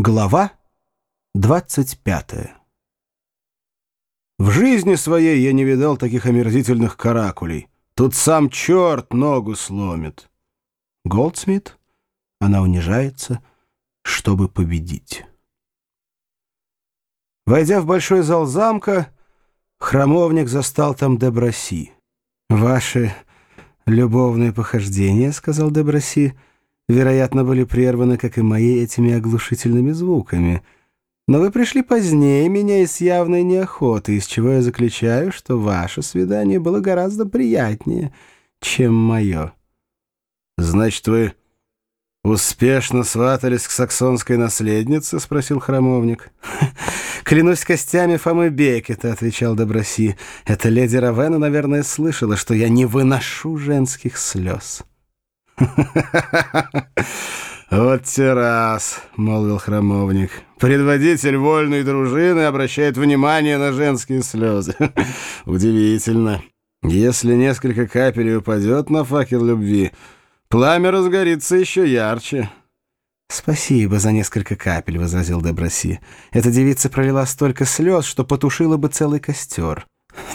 Глава 25 В жизни своей я не видал таких омерзительных каракулей. Тут сам черт ногу сломит. Голдсмит, она унижается, чтобы победить. Войдя в большой зал замка, храмовник застал там Деброси. «Ваши любовные похождения, — сказал Деброси, — вероятно, были прерваны, как и мои, этими оглушительными звуками. Но вы пришли позднее меня и с явной неохотой, из чего я заключаю, что ваше свидание было гораздо приятнее, чем мое. «Значит, вы успешно сватались к саксонской наследнице?» — спросил храмовник. «Клянусь костями Фомы Бекета», — отвечал Доброси. «Эта леди Равена, наверное, слышала, что я не выношу женских слез». «Вот те раз», — молвил храмовник. «Предводитель вольной дружины обращает внимание на женские слезы. Удивительно. Если несколько капель упадет на факел любви, пламя разгорится еще ярче». «Спасибо за несколько капель», — возразил Деброси. «Эта девица пролила столько слез, что потушила бы целый костер».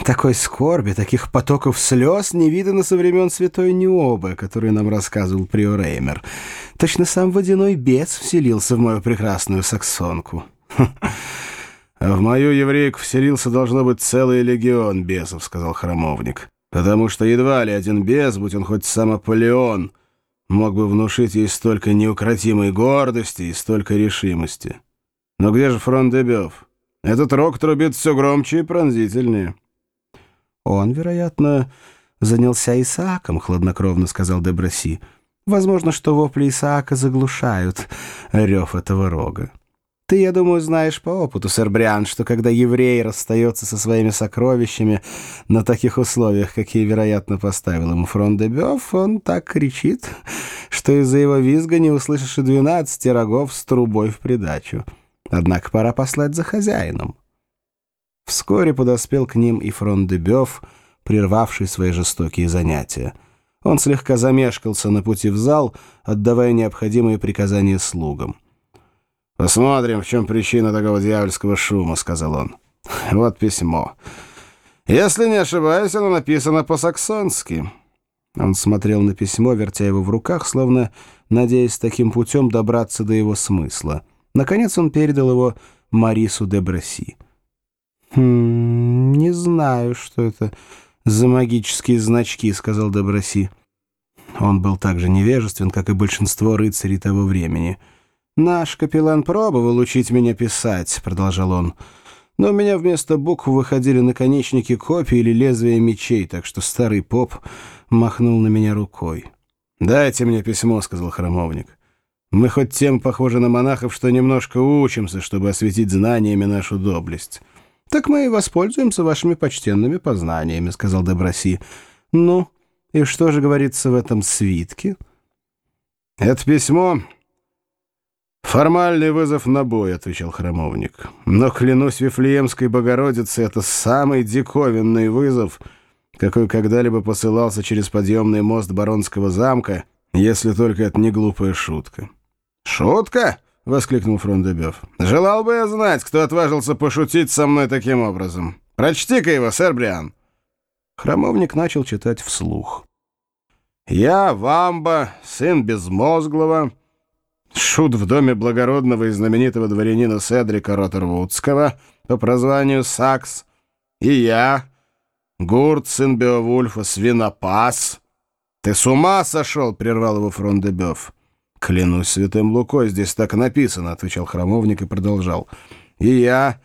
Такой скорби, таких потоков слез не видано со времен святой Необы, который нам рассказывал приор Эймер. Точно сам водяной бес вселился в мою прекрасную саксонку. «А в мою еврейку вселился, должно быть, целый легион бесов», — сказал храмовник. «Потому что едва ли один бес, будь он хоть сам Аполеон, мог бы внушить ей столько неукротимой гордости и столько решимости. Но где же фронт Дебёв? Этот рок трубит все громче и пронзительнее». «Он, вероятно, занялся Исааком», — хладнокровно сказал Деброси. «Возможно, что вопли Исаака заглушают рев этого рога. Ты, я думаю, знаешь по опыту, сэр Бриан, что когда еврей расстается со своими сокровищами на таких условиях, какие, вероятно, поставил ему фронт де Бёв, он так кричит, что из-за его визга не услышишь и двенадцати рогов с трубой в придачу. Однако пора послать за хозяином». Вскоре подоспел к ним и фрон де прервавший свои жестокие занятия. Он слегка замешкался на пути в зал, отдавая необходимые приказания слугам. «Посмотрим, в чем причина такого дьявольского шума», — сказал он. «Вот письмо. Если не ошибаюсь, оно написано по-саксонски». Он смотрел на письмо, вертя его в руках, словно надеясь таким путем добраться до его смысла. Наконец он передал его Марису де Бresси. «Хм, не знаю, что это за магические значки», — сказал Доброси. Он был так же невежествен, как и большинство рыцарей того времени. «Наш капеллан пробовал учить меня писать», — продолжал он. «Но у меня вместо букв выходили наконечники копий или лезвия мечей, так что старый поп махнул на меня рукой». «Дайте мне письмо», — сказал храмовник. «Мы хоть тем похожи на монахов, что немножко учимся, чтобы осветить знаниями нашу доблесть». «Так мы и воспользуемся вашими почтенными познаниями», — сказал Деброси. «Ну, и что же говорится в этом свитке?» «Это письмо — формальный вызов на бой», — отвечал храмовник. «Но, клянусь Вифлеемской Богородице, это самый диковинный вызов, какой когда-либо посылался через подъемный мост Баронского замка, если только это не глупая шутка». «Шутка?» — воскликнул Фрондебёв. «Желал бы я знать, кто отважился пошутить со мной таким образом. Прочти-ка его, сэр Бриан». Хромовник начал читать вслух. «Я, Вамба, сын Безмозглого, шут в доме благородного и знаменитого дворянина Седрика Роттервудского по прозванию Сакс, и я, Гурт, сын Беовульфа, Свинопас». «Ты с ума сошел?» — прервал его Фрондебёв. «Клянусь святым Лукой, здесь так написано», — отвечал храмовник и продолжал. «И я,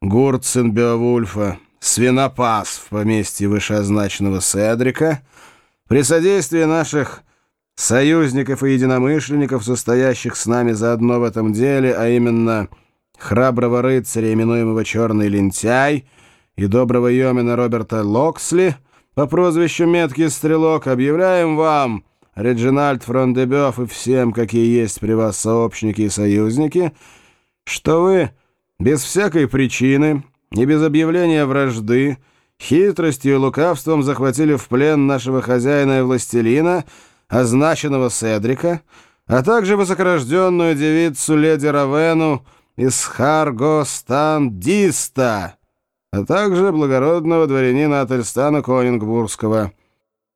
Гурт, сын Беовульфа, свинопас в поместье вышеозначенного Седрика, при содействии наших союзников и единомышленников, состоящих с нами заодно в этом деле, а именно храброго рыцаря, именуемого Черный Лентяй, и доброго йомина Роберта Локсли по прозвищу Меткий Стрелок, объявляем вам...» Реджинальд Фрондебёв и всем, какие есть при вас сообщники и союзники, что вы без всякой причины и без объявления вражды хитростью и лукавством захватили в плен нашего хозяина и властелина, означенного Седрика, а также высокорожденную девицу леди Равену из Харгостандиста, а также благородного дворянина Ательстана Конингбургского,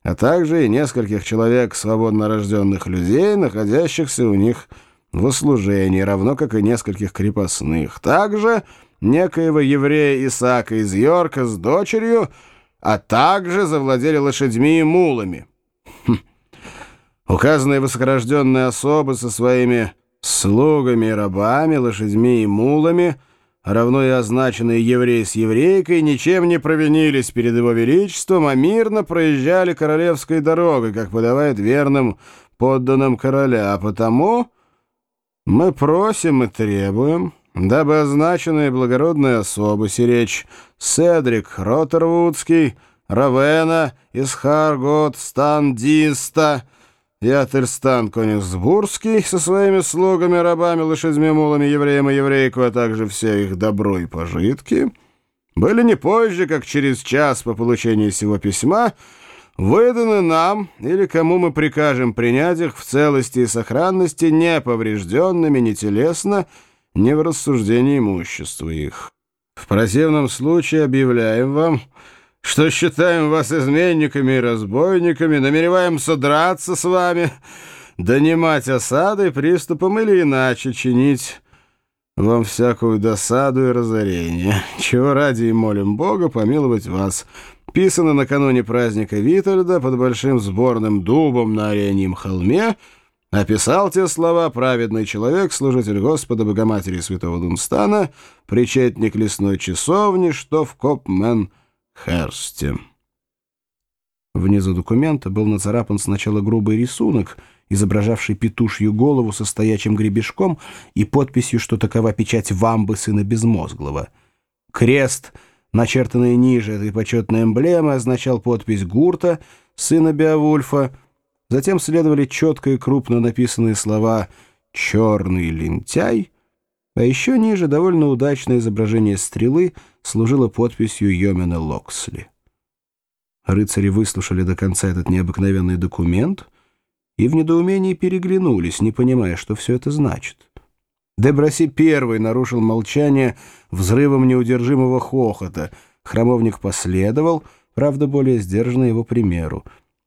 а также и нескольких человек свободно рожденных людей, находящихся у них в услужении, равно как и нескольких крепостных. Также некоего еврея Исаака из Йорка с дочерью, а также завладели лошадьми и мулами. Хм. Указанные высокорожденные особы со своими слугами и рабами, лошадьми и мулами, равно и означенные еврей с еврейкой, ничем не провинились перед его величеством, а мирно проезжали королевской дорогой, как подавает верным подданным короля, а потому мы просим и требуем дабы означенные благородные особы сиречь Седрик Роттервудский, Равена, Исхаргот, Стандиста и Ательстан Конюсбургский со своими слугами, рабами, лошадьми, мулами, евреем и еврейку, а также все их добро и пожитки, были не позже, как через час по получении сего письма, выданы нам или кому мы прикажем принять их в целости и сохранности, не телесно, не в рассуждении имущества их. В противном случае объявляем вам, что считаем вас изменниками и разбойниками, намереваемся драться с вами, донимать осадой, приступом или иначе чинить вам всякую досаду и разорение, чего ради и молим Бога помиловать вас. Писано накануне праздника Витальда под большим сборным дубом на Оленьем холме — Описал те слова праведный человек, служитель Господа Богоматери Святого Дунстана, причетник лесной часовни, что в Копмен-Херсте. Внизу документа был нацарапан сначала грубый рисунок, изображавший петушью голову со стоячим гребешком и подписью, что такова печать вамбы сына Безмозглого. Крест, начертанный ниже этой почетной эмблемы, означал подпись Гурта, сына Беовульфа, Затем следовали четко и крупно написанные слова «черный лентяй», а еще ниже довольно удачное изображение стрелы служило подписью Йомена Локсли. Рыцари выслушали до конца этот необыкновенный документ и в недоумении переглянулись, не понимая, что все это значит. Деброси первый нарушил молчание взрывом неудержимого хохота. Храмовник последовал, правда, более сдержанно его примеру.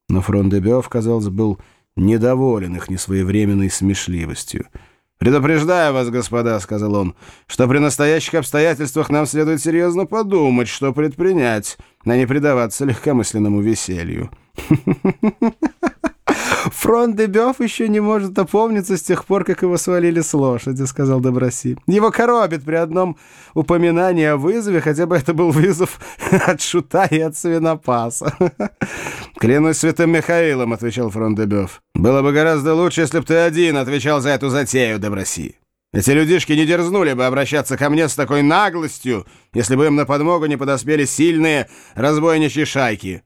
Но Фрондебёв, казалось, был недоволен их несвоевременной смешливостью. «Предупреждаю вас, господа», — сказал он, — «что при настоящих обстоятельствах нам следует серьезно подумать, что предпринять, а не предаваться легкомысленному веселью». «Фронт Дебёв еще не может опомниться с тех пор, как его свалили с лошади», — сказал Доброси. «Его коробит при одном упоминании о вызове, хотя бы это был вызов от шута и от свинопаса». «Клянусь святым Михаилом», — отвечал фронт Дебёв. «Было бы гораздо лучше, если бы ты один отвечал за эту затею, Доброси. Эти людишки не дерзнули бы обращаться ко мне с такой наглостью, если бы им на подмогу не подоспели сильные разбойничьи шайки».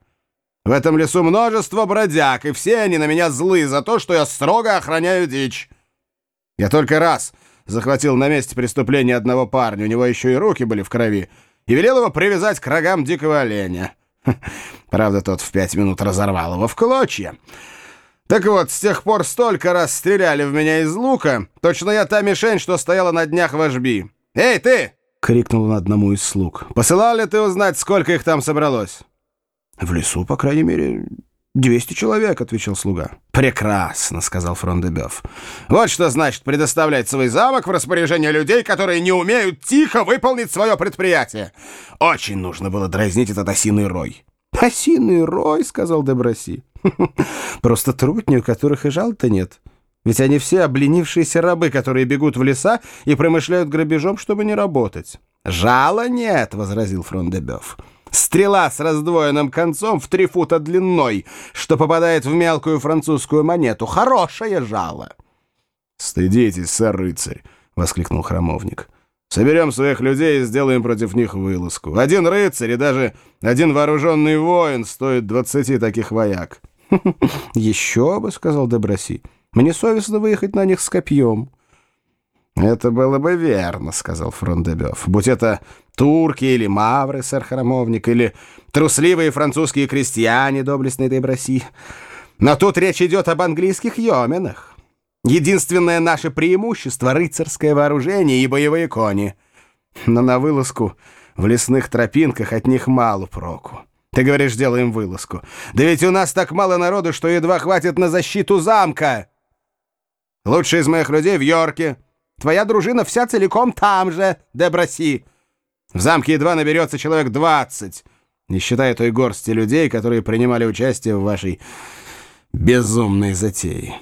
В этом лесу множество бродяг, и все они на меня злы за то, что я строго охраняю дичь. Я только раз захватил на месте преступления одного парня, у него еще и руки были в крови, и велел его привязать к рогам дикого оленя. Правда, тот в пять минут разорвал его в клочья. Так вот, с тех пор столько раз стреляли в меня из лука, точно я та мишень, что стояла на днях в Ашби. «Эй, ты!» — крикнул он одному из слуг. «Посылал ли ты узнать, сколько их там собралось?» «В лесу, по крайней мере, двести человек», — отвечал слуга. «Прекрасно», — сказал Фрондебёв. «Вот что значит предоставлять свой замок в распоряжение людей, которые не умеют тихо выполнить свое предприятие. Очень нужно было дразнить этот осиный рой». «Осиный рой», — сказал Деброси. «Просто трутни, у которых и жал-то нет». Ведь они все обленившиеся рабы, которые бегут в леса и промышляют грабежом, чтобы не работать. «Жала нет», — возразил Фрондебёв. Стрела с раздвоенным концом в три фута длиной, что попадает в мелкую французскую монету. Хорошее жало. «Стыдитесь, сэр-рыцарь!» — воскликнул храмовник. «Соберем своих людей и сделаем против них вылазку. Один рыцарь и даже один вооруженный воин стоит двадцати таких вояк». «Еще бы», — сказал Деброси. «Мне совестно выехать на них с копьем». «Это было бы верно», — сказал Фрондебёв. «Будь это турки или мавры, сэр Храмовник, или трусливые французские крестьяне, доблестные Деброси. Но тут речь идет об английских йоменах. Единственное наше преимущество — рыцарское вооружение и боевые кони. Но на вылазку в лесных тропинках от них мало проку. Ты говоришь, делаем вылазку. Да ведь у нас так мало народу, что едва хватит на защиту замка. Лучший из моих людей в Йорке. Твоя дружина вся целиком там же, Деброси. В замке едва наберется человек двадцать, не считая той горсти людей, которые принимали участие в вашей безумной затее.